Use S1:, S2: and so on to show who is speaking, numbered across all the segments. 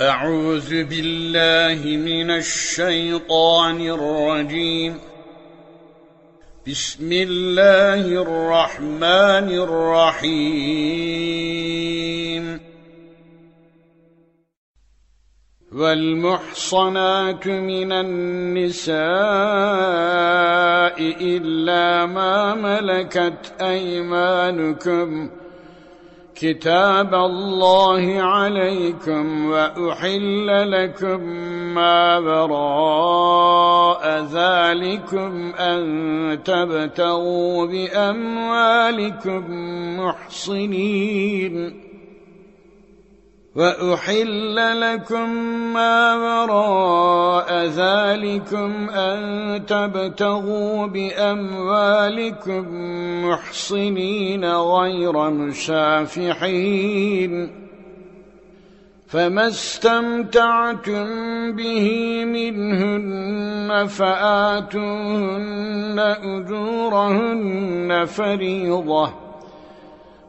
S1: أعوذ بالله من الشيطان الرجيم بسم الله الرحمن الرحيم والمحصنات من النساء إلا ما ملكت أيمانكم كتاب الله عليكم وأحل لكم ما براء ذلكم أن تبتغوا بأموالكم محصنين وأحل لكم ما وراء ذلكم أن تبتغوا بأموالكم محصنين غير مشافحين فما استمتعتم به منهن فآتوهن أجورهن فريضةً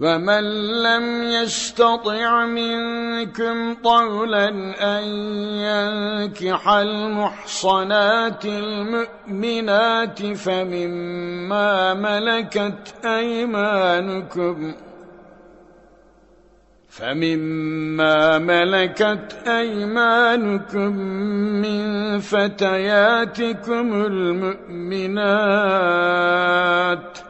S1: وَمَنْ لَمْ يَسْتَطِعْ مِنْكُمْ طَوْلًا أَنْ يَنْكِحَ الْمُحْصَنَاتِ الْمُؤْمِنَاتِ فَمِمَّا مَلَكَتْ أَيْمَانُكُمْ فَمِمَّا مَلَكَتْ أَيْمَانُكُمْ مِنْ فَتَيَاتِكُمُ الْمُؤْمِنَاتِ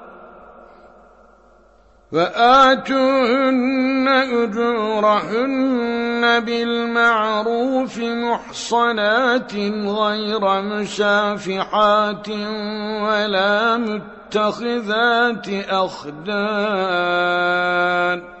S1: وآتوهن أجورهن بالمعروف محصنات غير مسافحات ولا متخذات أخدان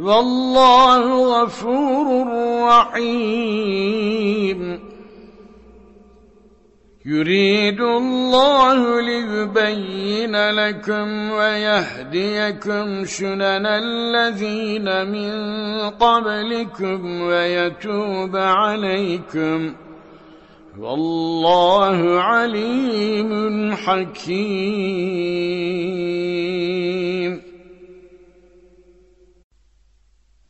S1: والله غفور رحيم يريد الله ليبين لكم ويهديكم شنن الذين من قبلكم ويتوب عليكم والله عليم حكيم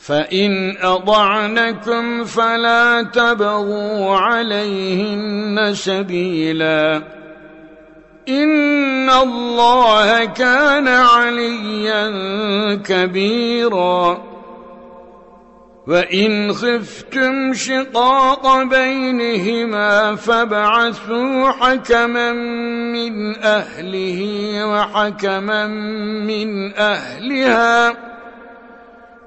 S1: فَإِنْ أَضَعْنَكُمْ فَلَا تَبْغُوا عَلَيْهِنَّ سَبِيلًا إِنَّ اللَّهَ كَانَ عَلِيًّا كَبِيرًا وَإِنْ خِفْتُمْ شِقَاقَ بَيْنِهِمَا فَابْعَثُوا حَكَمًا مِنْ أَهْلِهِ وَحَكَمًا مِنْ أَهْلِهَا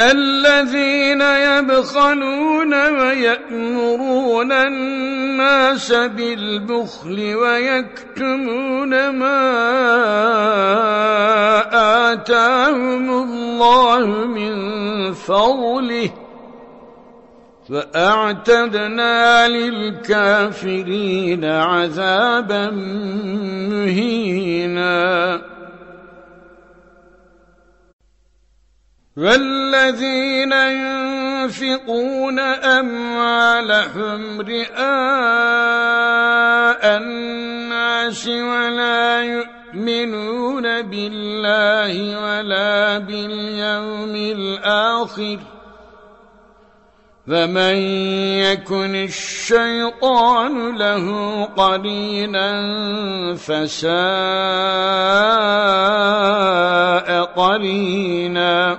S1: الذين يبخلون ويأمرون الناس بالبخل ويكتمون ما آتاهم الله من فضله فأعتدنا للكافرين عذابا مهيناً والذين ينفقون أموالهم رئاء الناس ولا يؤمنون بالله ولا باليوم الآخر فمن يكن الشيطان له قرينا فساء قريناً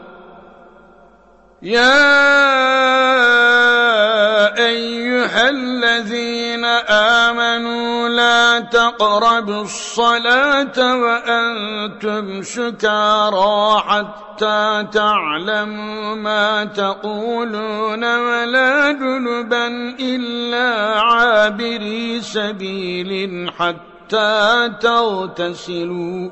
S1: يا أيها الذين آمنوا لا تقربوا الصلاة وأنتم شكارا حتى تعلموا ما تقولون ولا جنبا إلا عابري سبيل حتى تغتسلوا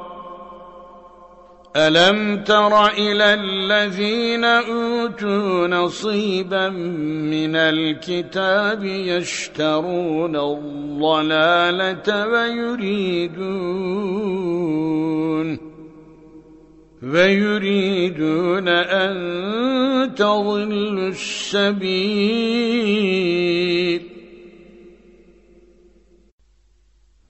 S1: ألم تر إلى الذين أوتوا نصيبا من الكتاب يشترون الضلالة ويريدون ويريدون أن تضلوا السبيل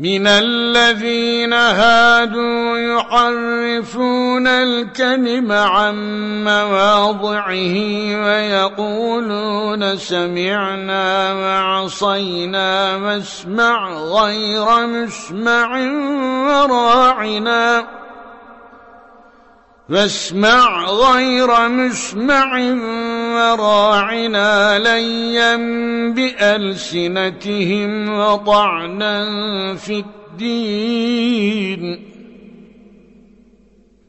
S1: من الذين هادوا يحرفون الكلم عن مواضعه ويقولون سمعنا وعصينا واسمع غير مسمع وراعنا فاسمع غير مسمع وراعنا ليا بألسنتهم وطعنا في الدين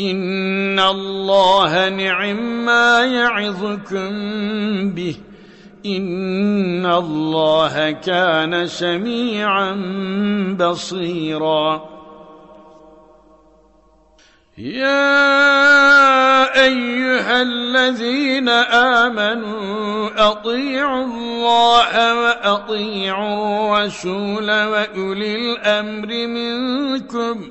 S1: إِنَّ اللَّهَ نِعِمَّا مَا يَعِظُكُم بِهِ إِنَّ اللَّهَ كَانَ سَمِيعًا بَصِيرًا يَا أَيُّهَا الَّذِينَ آمَنُوا أَطِيعُوا اللَّهَ وَأَطِيعُوا الرَّسُولَ وَأُولِي الْأَمْرِ مِنكُمْ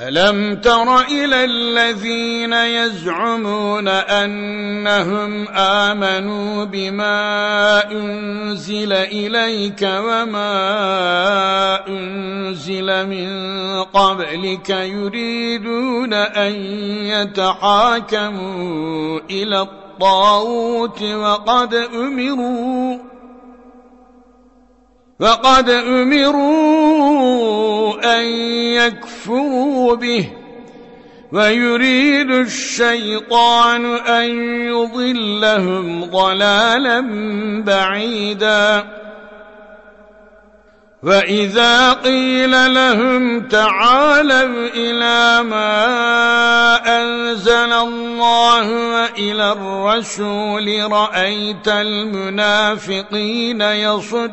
S1: ألم تر إلى الذين يزعمون أنهم آمنوا بما أنزل إليك وما أنزل من قبلك يريدون أن يتحاكموا إلى الطاوت وقد أمروا فقد أمروا أن يكفروا به ويريد الشيطان أن يضلهم ضلالا بعيدا وإذا قيل لهم تعالوا إلى ما أنزل الله وإلى الرسول رأيت المنافقين يصد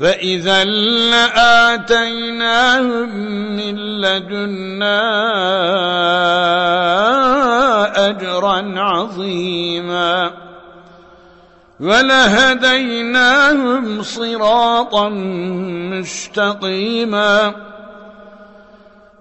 S1: فإذا لآتيناهم من لدنا أجرا عظيما ولهديناهم صراطا مستقيما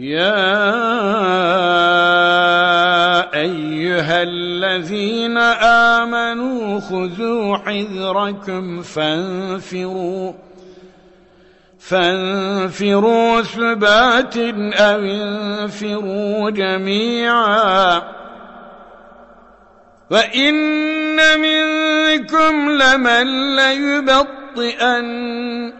S1: يا أيها الذين آمنوا خذوا حذركم فانفروا فانفروا ثبات أو انفروا جميعا وإن منكم لمن ليبطئن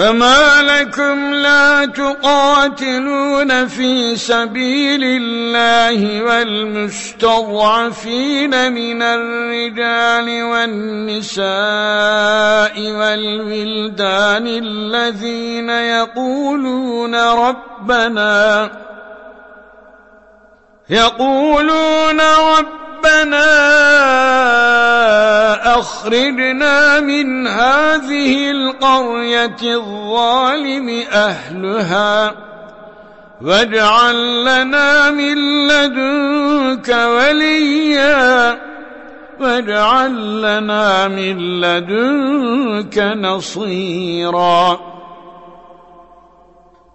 S1: فما لكم لا تقاتلون في سبيل الله والمستضعفين من الرجال والنساء والولدان الذين يقولون ربنا يقولون ربنا ربنا أخرجنا من هذه القرية الظالم أهلها واجعل لنا من لدنك وليا واجعل لنا من لدنك نصيراً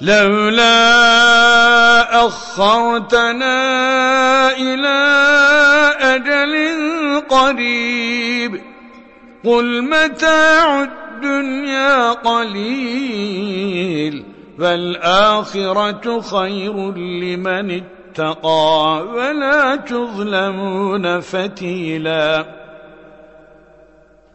S1: لولا أخرتنا إلى أجل قريب قل متاع الدنيا قليل فالآخرة خير لمن اتقى ولا تظلمون فتيلاً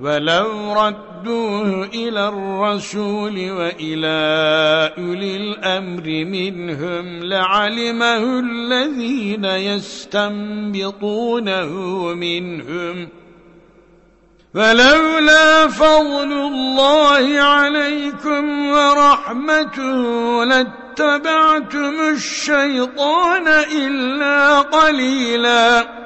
S1: ولو ردوه إلى الرسول وإلى أولي الأمر منهم لعلمه الذين يستنبطونه منهم فلولا فضل الله عليكم ورحمته لاتبعتم الشيطان إلا قليلاً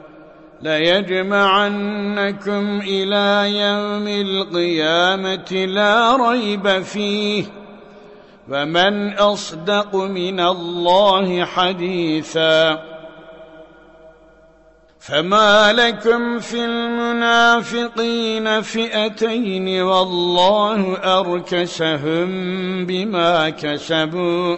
S1: ليجمعنكم إلى يوم القيامة لا ريب فيه فمن أصدق من الله حديثا فما لكم في المنافقين فئتين والله أركسهم بما كسبوا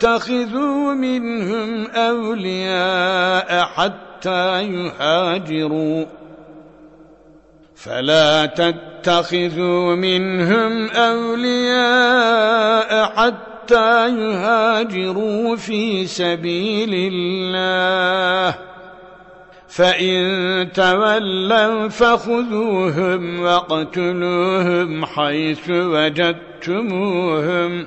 S1: تتخذوا منهم أولياء حتى يهاجروا فلا تتخذوا منهم أولياء حتى يهاجروا في سبيل الله فإن تولوا فخذوهم واقتلوهم حيث وجدتموهم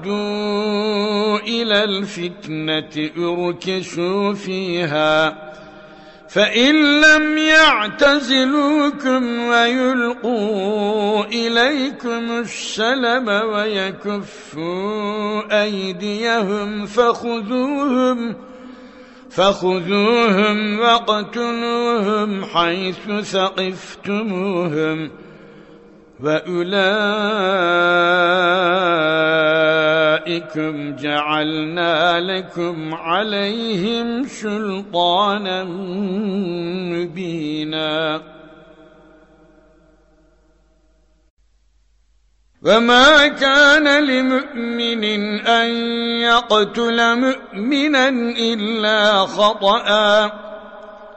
S1: ردوا إلى الفتنة اركشوا فيها فإن لم يعتزلوكم ويلقوا إليكم السلم ويكفوا أيديهم فخذوهم فخذوهم وقتلوهم حيث ثقفتموهم وَأُولَئِكُمْ جَعَلْنَا لَكُمْ عَلَيْهِمْ سُلْطَانًا مُبِينًا وَمَا كَانَ لِمُؤْمِنٍ أَن يَقْتُلَ مُؤْمِنًا إِلَّا خَطَأً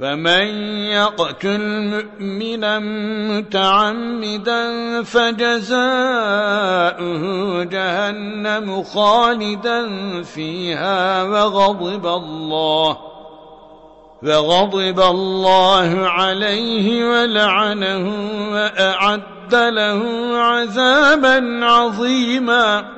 S1: فمن يقتل مؤمنا متعمدا فجزاؤه جهنم خالدا فيها وغضب الله وغضب الله عليه ولعنه وأعد له عذابا عظيما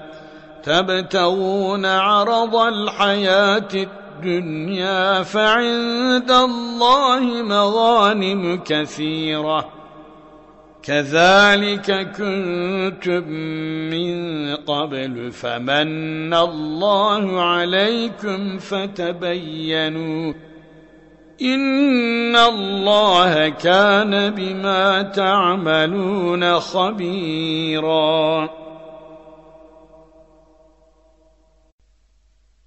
S1: تبتغون عرض الحياة الدنيا فعند الله مغانم كثيرة كذلك كنتم من قبل فمن الله عليكم فتبينوا إِنَّ اللَّهَ كَانَ بِمَا تَعْمَلُونَ خَبِيرًا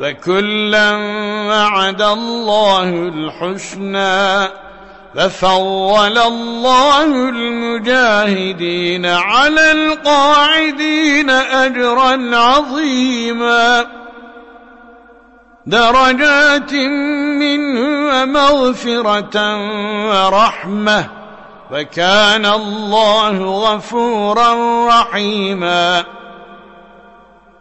S1: وكلا وعد الله الحسنى ففضل الله المجاهدين على القاعدين أجرا عظيما درجات منه ومغفرة ورحمة وكان الله غفورا رحيماً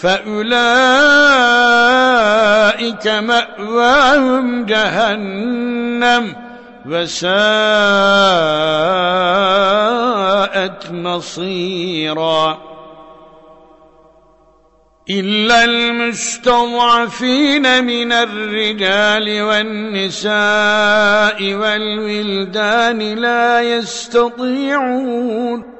S1: فأولئك مأواهم جهنم وساءت مصيرا إلا المستضعفين من الرجال والنساء والولدان لا يستطيعون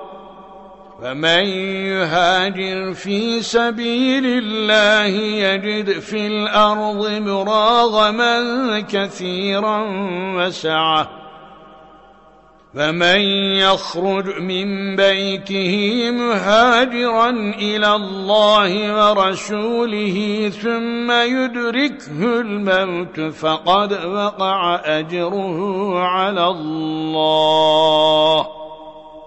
S1: فمن يهاجر في سبيل الله يجد في الأرض مراغما كثيرا وسعة فمن يخرج من بيته مهاجرا إلى الله ورسوله ثم يدركه الموت فقد وقع أجره على الله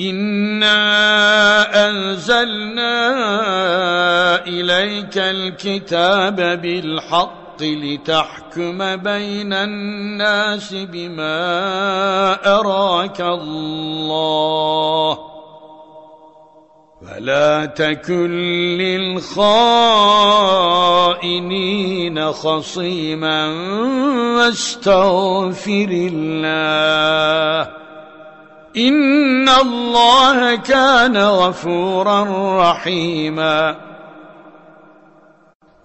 S1: إنا أنزلنا إليك الكتاب بالحق لتحكم بين الناس بما أراك الله فلا تكن للخائنين خصيما واستغفر الله إن الله كان غفورا رحيما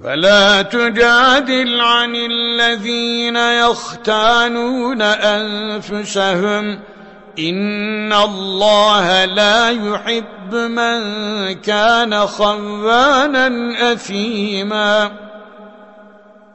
S1: فلا تجادل عن الذين يختانون أنفسهم إن الله لا يحب من كان خوانا أثيماً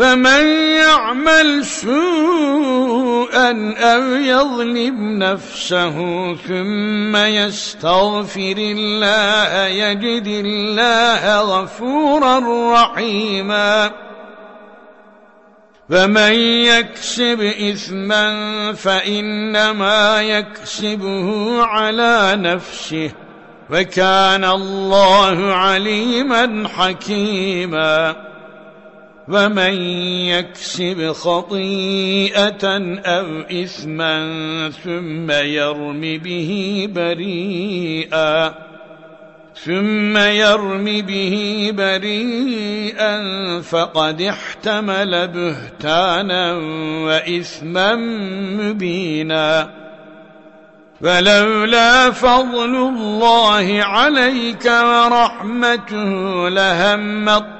S1: فمن يعمل سوءا أو يظلم نفسه ثم يستغفر الله يجد الله غفورا رحيما فمن يكسب إثما فإنما يكسبه على نفسه وكان الله عليما حكيما ومن يكسب خطيئة أو إثما ثم يرم به بريئا ثم يرم به بريئا فقد احتمل بهتانا وإثما مبينا فلولا فضل الله عليك ورحمته لهمت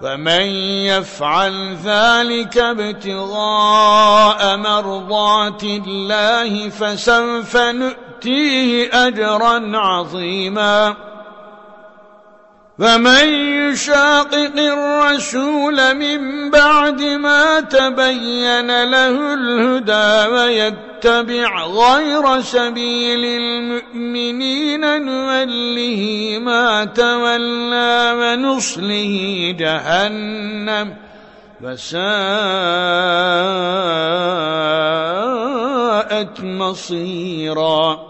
S1: فمن يفعل ذلك ابتغاء مرضات الله فسوف نؤتيه أجرا عظيماً فمن يشاقق الرسول من بعد ما تبين له الهدى ويتبع غير سبيل المؤمنين نوله ما تولى ونصله جهنم فساءت مصيراً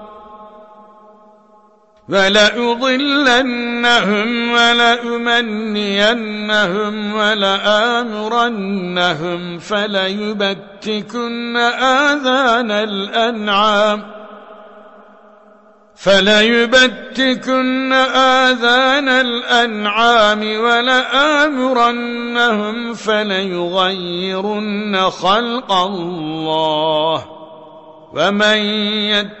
S1: ولأضلنهم ولأمنينهم ولآمرنهم فليبتكن آذان الأنعام فليبتكن آذان الأنعام ولآمرنهم فليغيرن خلق الله ومن يتقن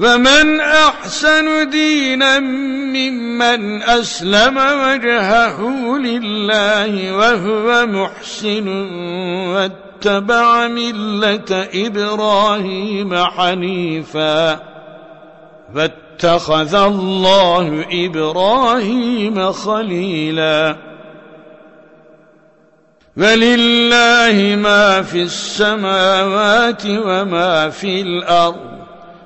S1: ومن أحسن دينا ممن أسلم وجهه لله وهو محسن واتبع ملة إبراهيم حنيفا فاتخذ الله إبراهيم خليلا ولله ما في السماوات وما في الأرض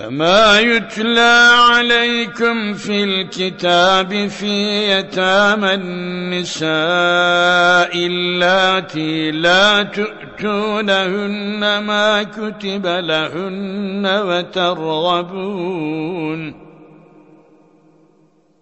S1: فما يتلى عليكم في الكتاب في يتامى النساء اللاتي لا تؤتونهن ما كتب لهن وترغبون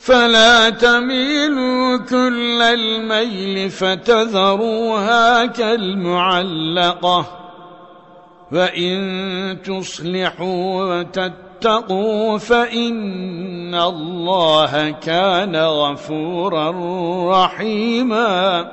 S1: فلا تميلوا كل الميل فتذروها كالمعلقة وإن تصلحوا وتتقوا فإن الله كان غفورا رحيماً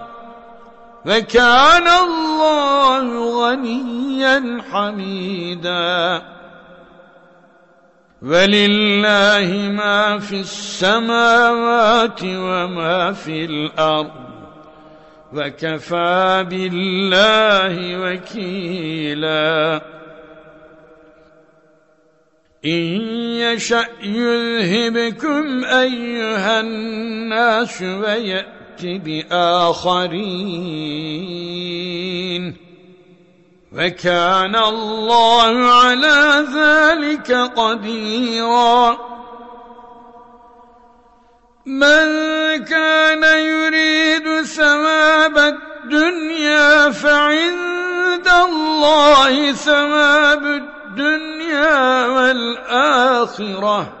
S1: فكان الله غنيا حميدا ولله ما في السماوات وما في الأرض وكفى بالله وكيلا إن يشأ يذهبكم أيها الناس ويأتي بآخرين وكان الله على ذلك قديرا من كان يريد ثواب الدنيا فعند الله ثواب الدنيا والآخرة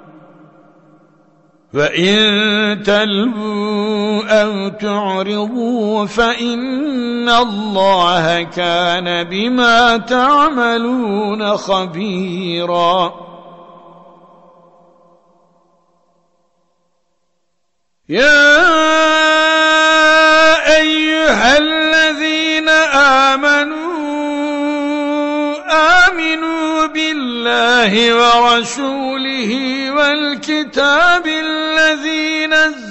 S1: وَإِن تَلْبُوا أَوْ تُعْرِضُوا فَإِنَّ اللَّهَ كَانَ بِمَا تَعْمَلُونَ خَبِيرًا يَا أَيُّهَا الَّذِينَ آمَنُوا آمِنُوا بِاللَّهِ وَرَسُولِهِ وَالْكِتَابِ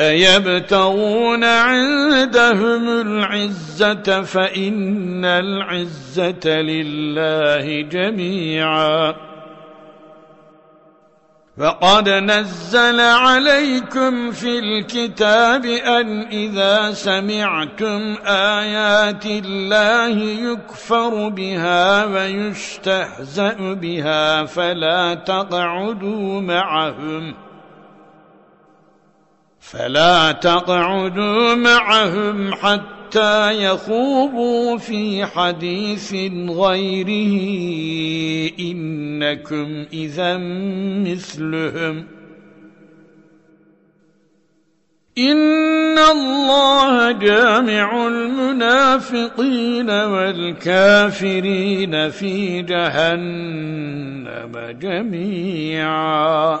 S1: أيبتغون عندهم العزة فإن العزة لله جميعا فقد نزل عليكم في الكتاب أن إذا سمعتم آيات الله يكفر بها ويستهزأ بها فلا تقعدوا معهم فلا تقعدوا معهم حتى يخوبوا في حديث غيره إنكم إذا مثلهم إن الله جامع المنافقين والكافرين في جهنم جميعاً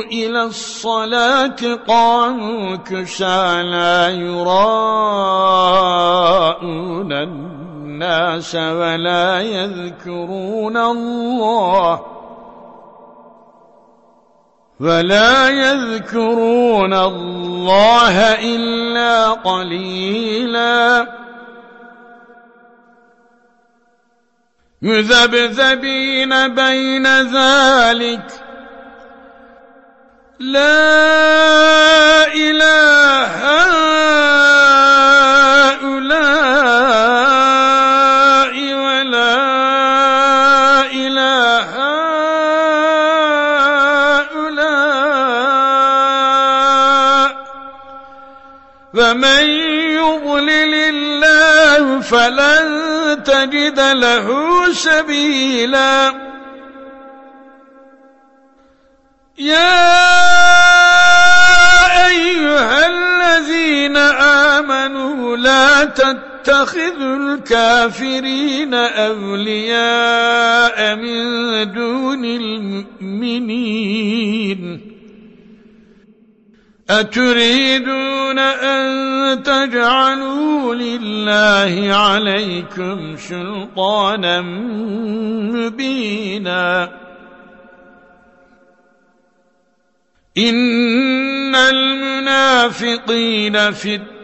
S1: إلى الصلاة قاموا كسى لا يراءون الناس ولا يذكرون الله ولا يذكرون الله إلا قليلاً مذبذبين بين ذلك لا إله هؤلاء ولا إله هؤلاء ومن يضلل الله فلن تجد له سبيلا يا ولا الكافرين أولياء من دون المؤمنين أتريدون أن تجعلوا لله عليكم سلطانا مبينا إن المنافقين في الدين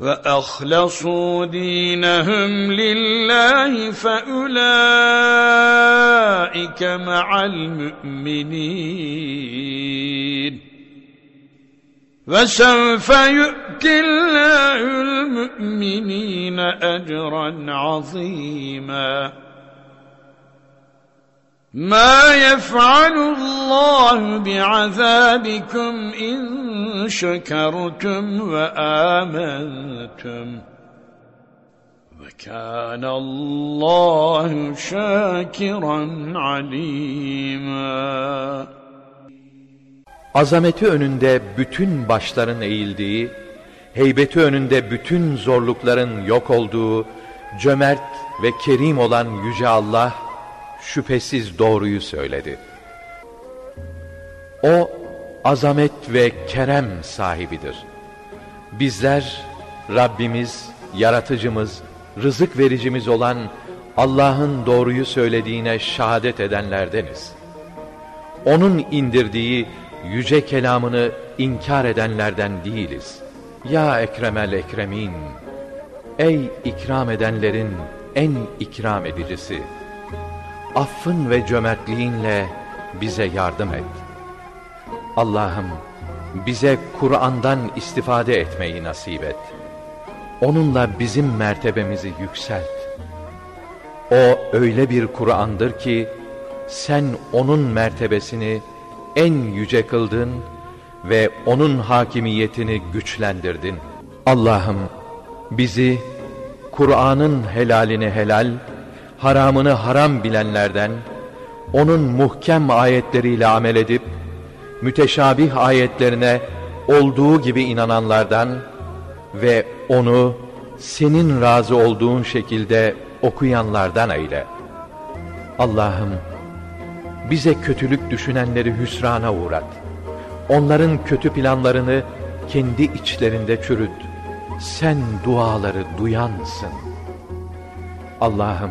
S1: وأخلصوا دينهم لله فأولئك مع المؤمنين وسوف يؤتي الله المؤمنين أجرا عظيماً ما يفعل الله بعذابكم إن شكرتم وآمنتم وكان الله شاكرا عليما
S2: Azameti önünde bütün başların eğildiği, heybeti önünde bütün zorlukların yok olduğu, cömert ve kerim olan Yüce Allah, şüphesiz doğruyu söyledi. O azamet ve kerem sahibidir. Bizler Rabbimiz, yaratıcımız, rızık vericimiz olan Allah'ın doğruyu söylediğine şahadet edenlerdeniz. Onun indirdiği yüce kelamını inkar edenlerden değiliz. Ya Ekremel Ekremin! Ey ikram edenlerin en ikram edicisi! affın ve cömertliğinle bize yardım et. Allah'ım bize Kur'an'dan istifade etmeyi nasip et. Onunla bizim mertebemizi yükselt. O öyle bir Kur'an'dır ki sen onun mertebesini en yüce kıldın ve onun hakimiyetini güçlendirdin. Allah'ım bizi Kur'an'ın helalini helal, haramını haram bilenlerden, onun muhkem ayetleriyle amel edip, müteşabih ayetlerine olduğu gibi inananlardan ve onu senin razı olduğun şekilde okuyanlardan eyle. Allah'ım bize kötülük düşünenleri hüsrana uğrat. Onların kötü planlarını kendi içlerinde çürüt. Sen duaları duyansın. Allah'ım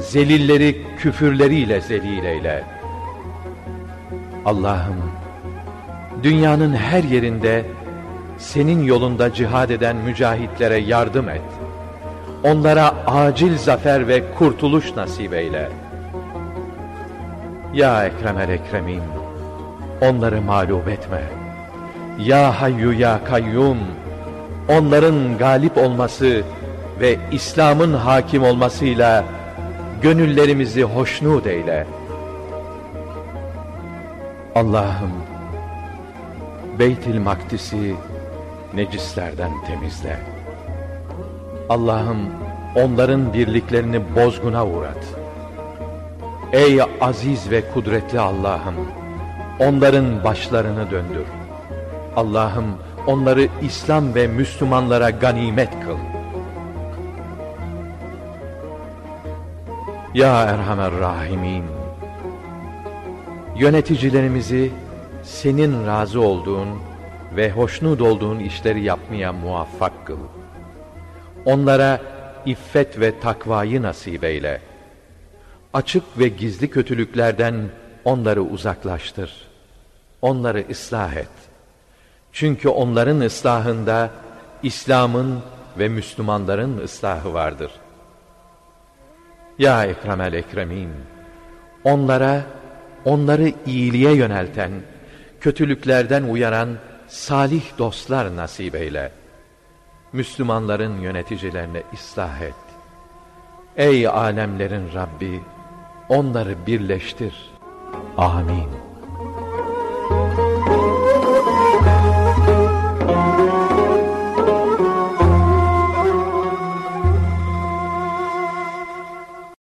S2: zelilleri küfürleriyle zelil eyle. Allah'ım, dünyanın her yerinde senin yolunda cihad eden mücahitlere yardım et. Onlara acil zafer ve kurtuluş nasip eyle. Ya Ekremel Ekremin, onları mağlup etme. Ya Hayyu Ya Kayyum, onların galip olması ve İslam'ın hakim olmasıyla gönüllerimizi hoşnut eyle. Allah'ım, Beytil Maktisi necislerden temizle. Allah'ım, onların birliklerini bozguna uğrat. Ey aziz ve kudretli Allah'ım, onların başlarını döndür. Allah'ım, onları İslam ve Müslümanlara ganimet kıl. Ya Erhamer Rahimin Yöneticilerimizi senin razı olduğun ve hoşnut olduğun işleri yapmaya muvaffak kıl. Onlara iffet ve takvayı nasip eyle. Açık ve gizli kötülüklerden onları uzaklaştır. Onları ıslah et. Çünkü onların ıslahında İslam'ın ve Müslümanların ıslahı vardır.'' Ya Ekremel Ekremin! Onlara, onları iyiliğe yönelten, kötülüklerden uyaran salih dostlar nasip eyle. Müslümanların yöneticilerine ıslah et. Ey alemlerin Rabbi! Onları birleştir. Amin.